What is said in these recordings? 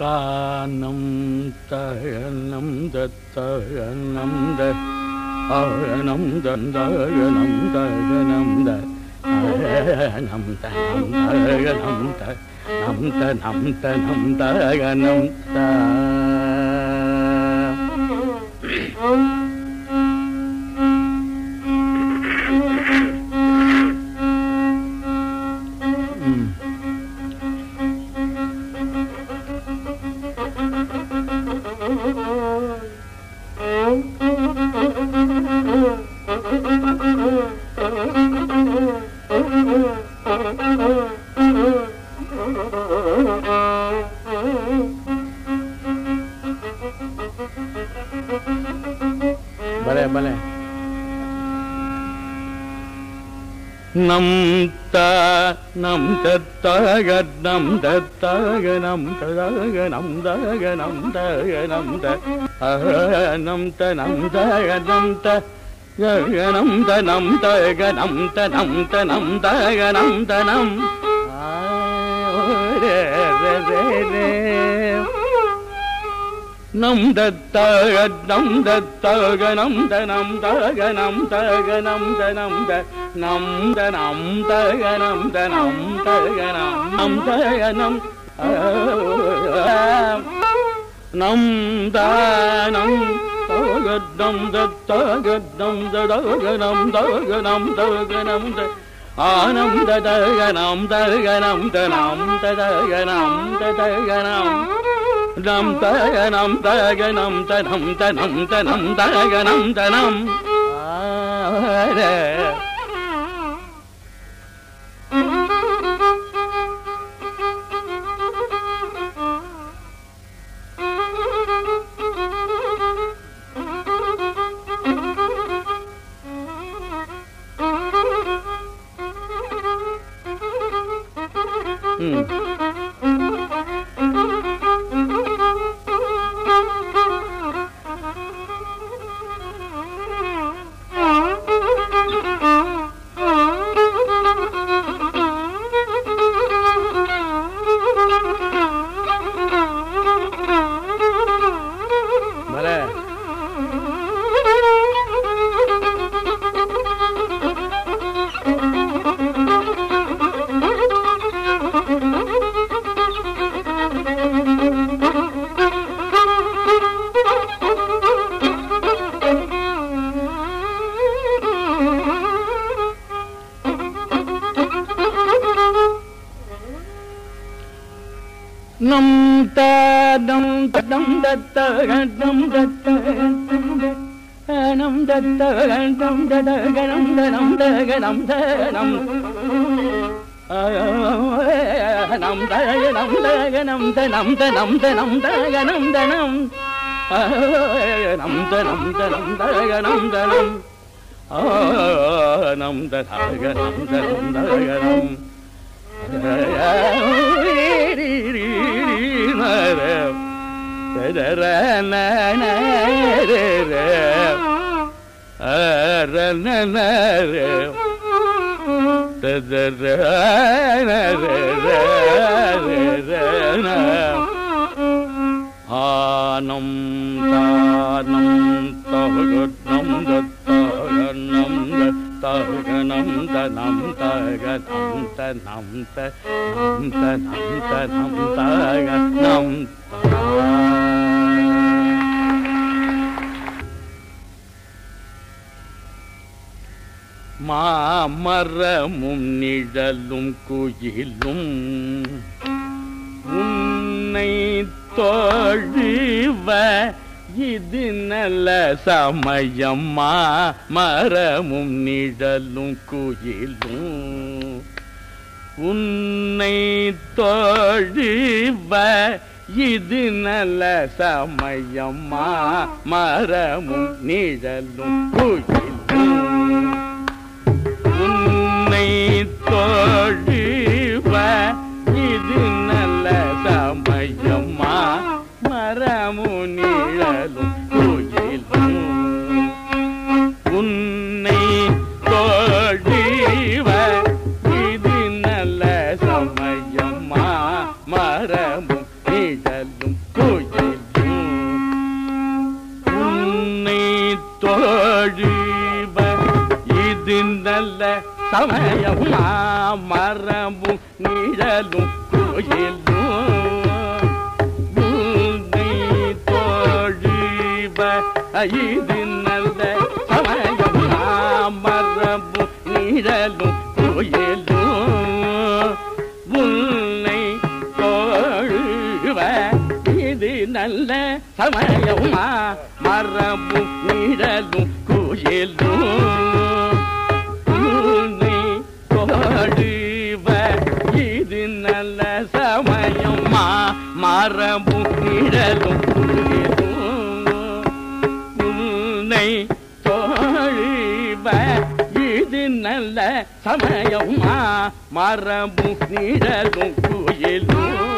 താനം തഹനം ദത്തഹനം the അഹനം ദന്തഹനം ദഹനം the അഹനം തനം ദഹനം the നം തനം തനം ദഹനം ദ തഗനം തഗനം തഗനം തഗനം തനം തനം തഗനം ത ഗഗനം തനം തഗനം തനം തനം തഗനം തനം രേ രേ രേ. நம் த நம் தக நம் த நம் த நம் தக நம் த நம் ஆ, ரே ரே ரே ரே நம் தத்தக நம் தத்தக நம் த நம் தக நம் தக நம் த நம் த நம் த நம் தக நம் த நம் தக நம் நம் தக நம் நம் தானம் தகடம் தத்தகடம் ததகனம் தகனம் தகனம் த ஆனம் ததகனம் தகனம் தனம் ததகனம் ததகனம் நம் ദം തയനം തയനം തനം തനം തനം തയനം തനം Mm. தடம் தடம் தத்தகம் தத்தகம் நம் தத்தகம் ததகனம் தனம் தகனம் தனம் நம் தகனம் தகனம் தனம் தனம் தனம் தகனம் தனம் நம் தனம் தனம் தகனம் தனம் நம் தகனம் தனம் தகனம் ஆனம் தானம் தகுனம் தத்தகனம் தகனம் தனம் தகனம் தனம் தனம் தனம் தனம் தகனம் மாமரமும் நிழலும் குயிலும். உன்னை தோழிவ இது நல்ல சமயம்மா. மரமும் நிழலும் குயிலும். உன்னை தோழிவ இது நல்ல சமயம்மா. மரமும் நிழலும் குயிலும். தோழிவ இது நல்ல சமயம்மா. மரமு நிழலும் சமயமும் மரபும் நிழலும் கோயிலும் தோழிவ இது நல்ல சமயமும் மரபும் நிழலும் கோயிலும் உன்னை தோழிவ இது நல்ல சமயமா மரபும் நிழலும் கோயிலும். மரமும் நிழலும் உன்னை தோழிவ இது நல்ல சமயமா மரமும் நிழலும் குயிலும்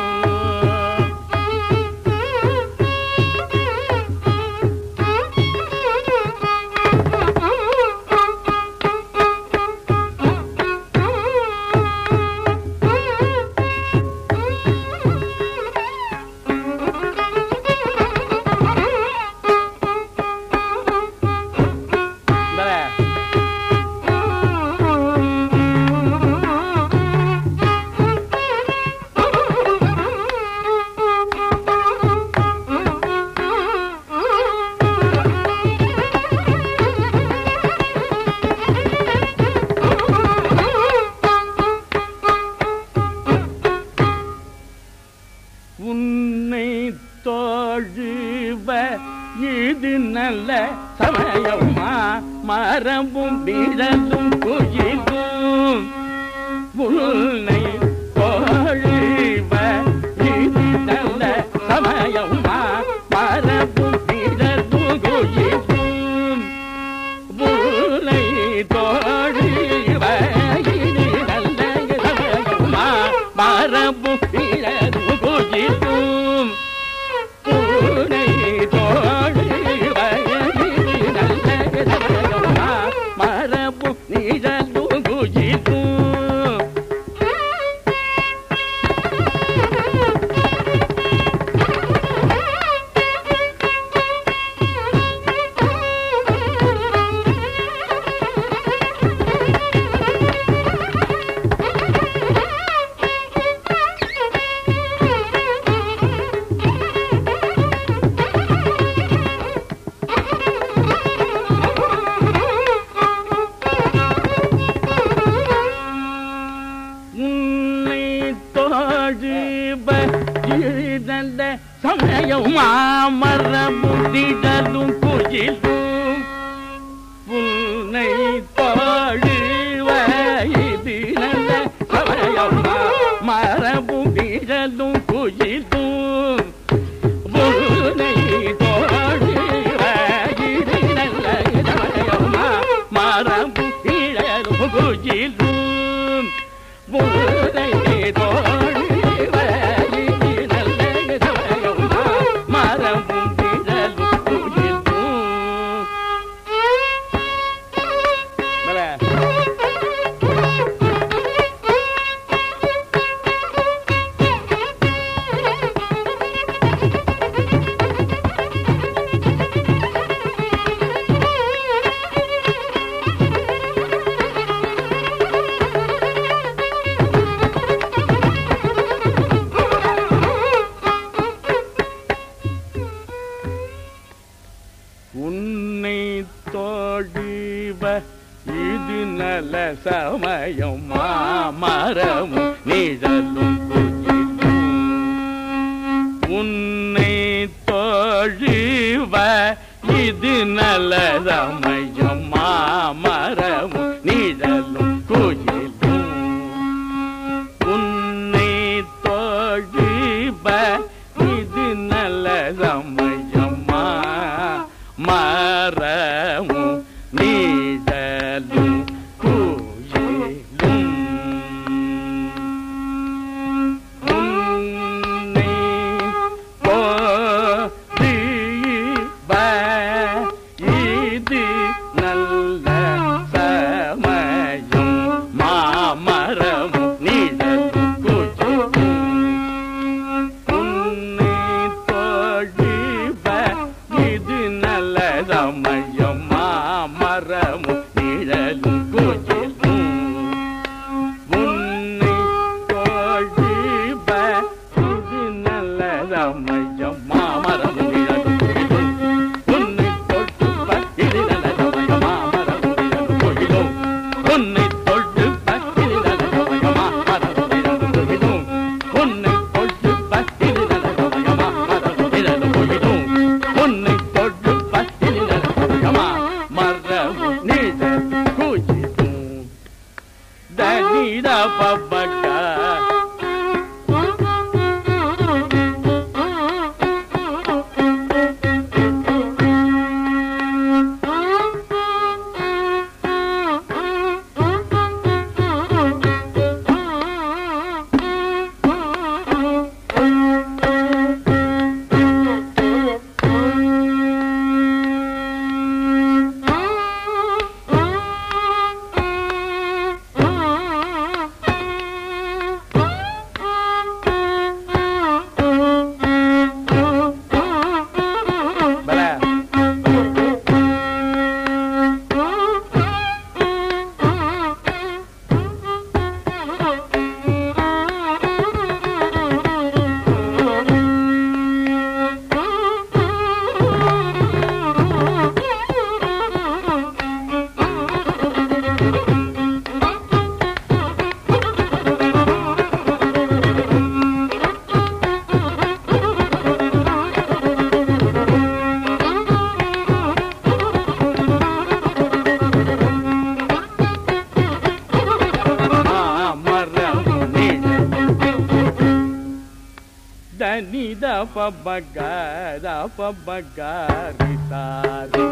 పబ్బగార పబ్బగారి సారి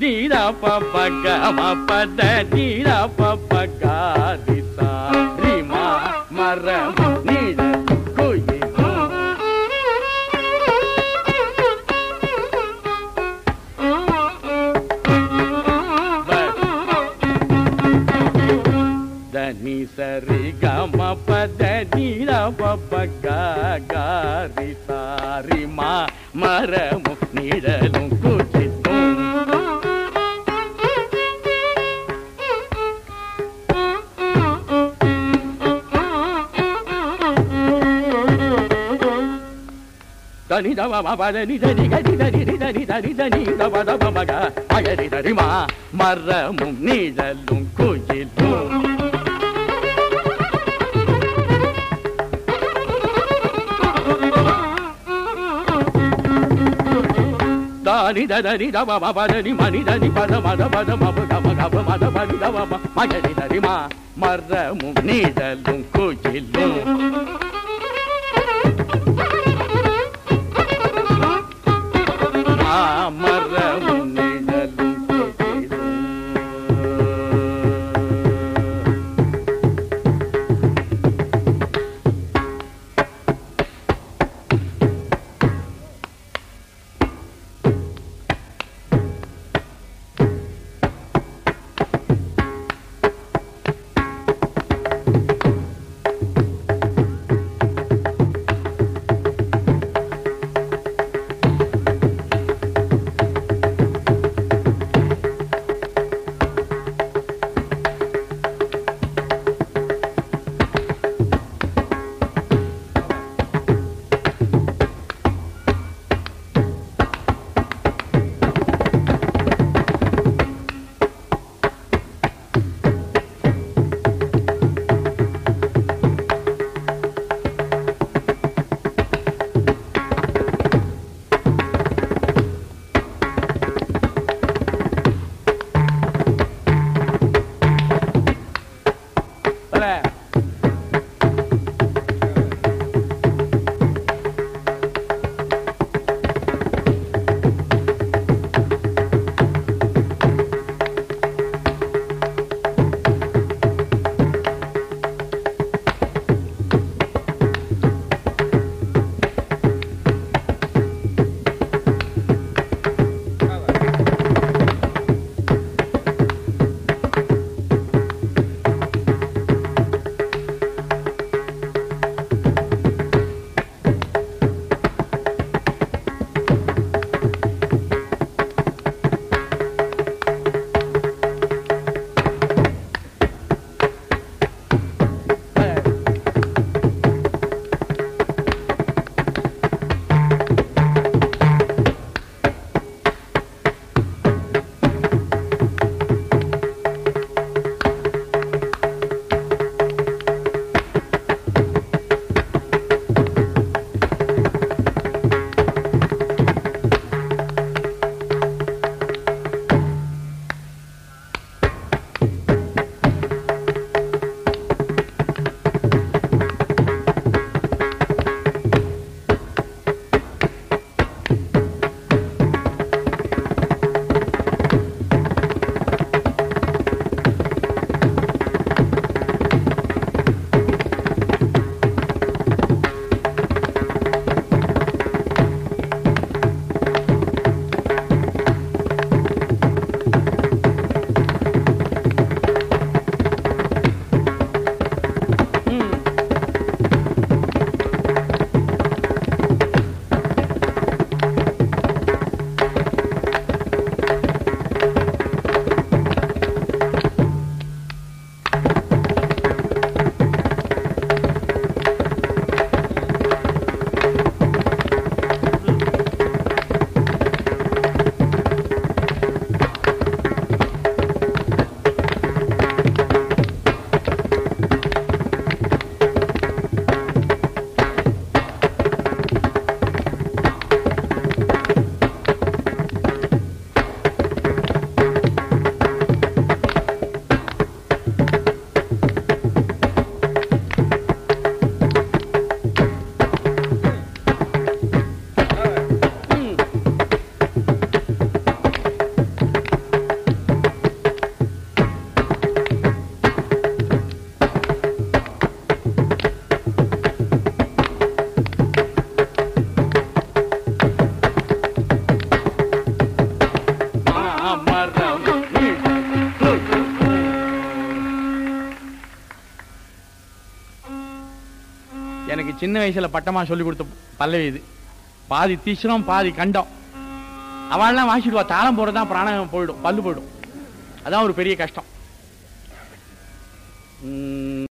దీరా పబ్బగ పద దీరా పబ్బగారి గమ పద నీర పప్ప గారి సారి మా మరము నీడలు కుచితం దని దవ పద ని దని గది దని ని దని దని దని దవ దవ మగ అగరి దరి మా మరము నీడలు కుచితం మని దదని దవ పదని మని దని పద మద పద మబ గమ గమ మద మని దవ మగని దరి మా మర్రము నీడలు కుజిల్లు. சின்ன வயசுல பட்டமா சொல்லி கொடுத்த பல்லவி இது. பாதி தீசனம் பாதி கண்டம். அவள்லாம் வாசிடுவா. தாளம் போடுறதா பிராணம் போயிடும் பல்லு போயிடும். அதான் ஒரு பெரிய கஷ்டம்.